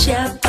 Pada